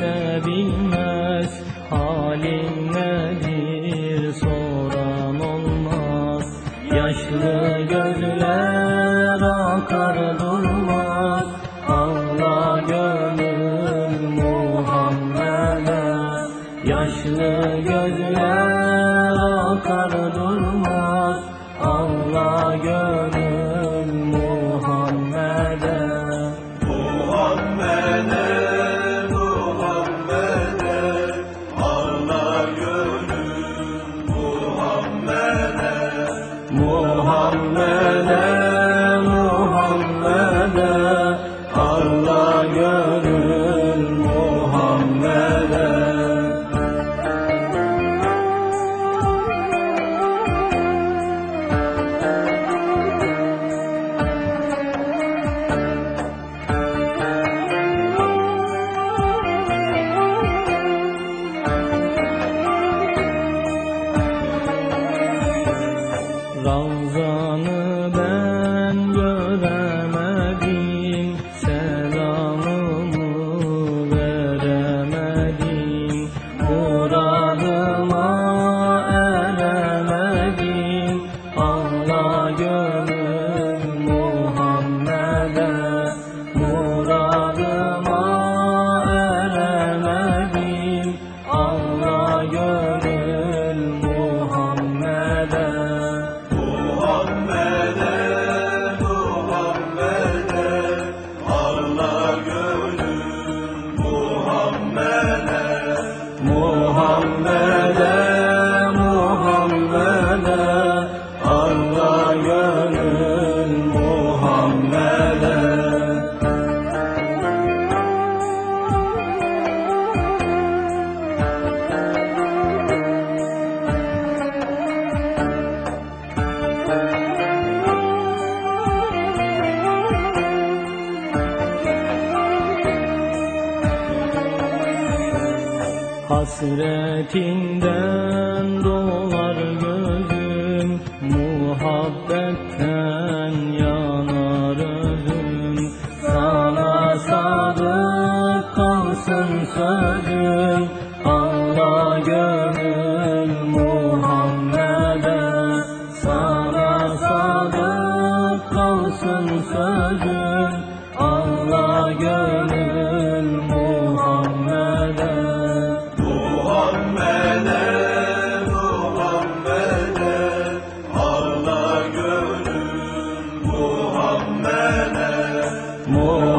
kimse bilmez. Halin nedir soran olmaz. Yaşlı gözler akar durmaz. Allah gönül Muhammed'e. Yaşlı gözler akar durmaz. Muhammed'e Muhammed'e Allah gönül Allah gönül Hasretinden dolar gözüm Muhabbetten olsun sözüm Allah gönül Muhammed'e. Sana sadık kalsın sözüm Allah gönül Muhammed'e. Muhammed'e Muhammed'e. Allah gönül Muhammed'e. Muhammed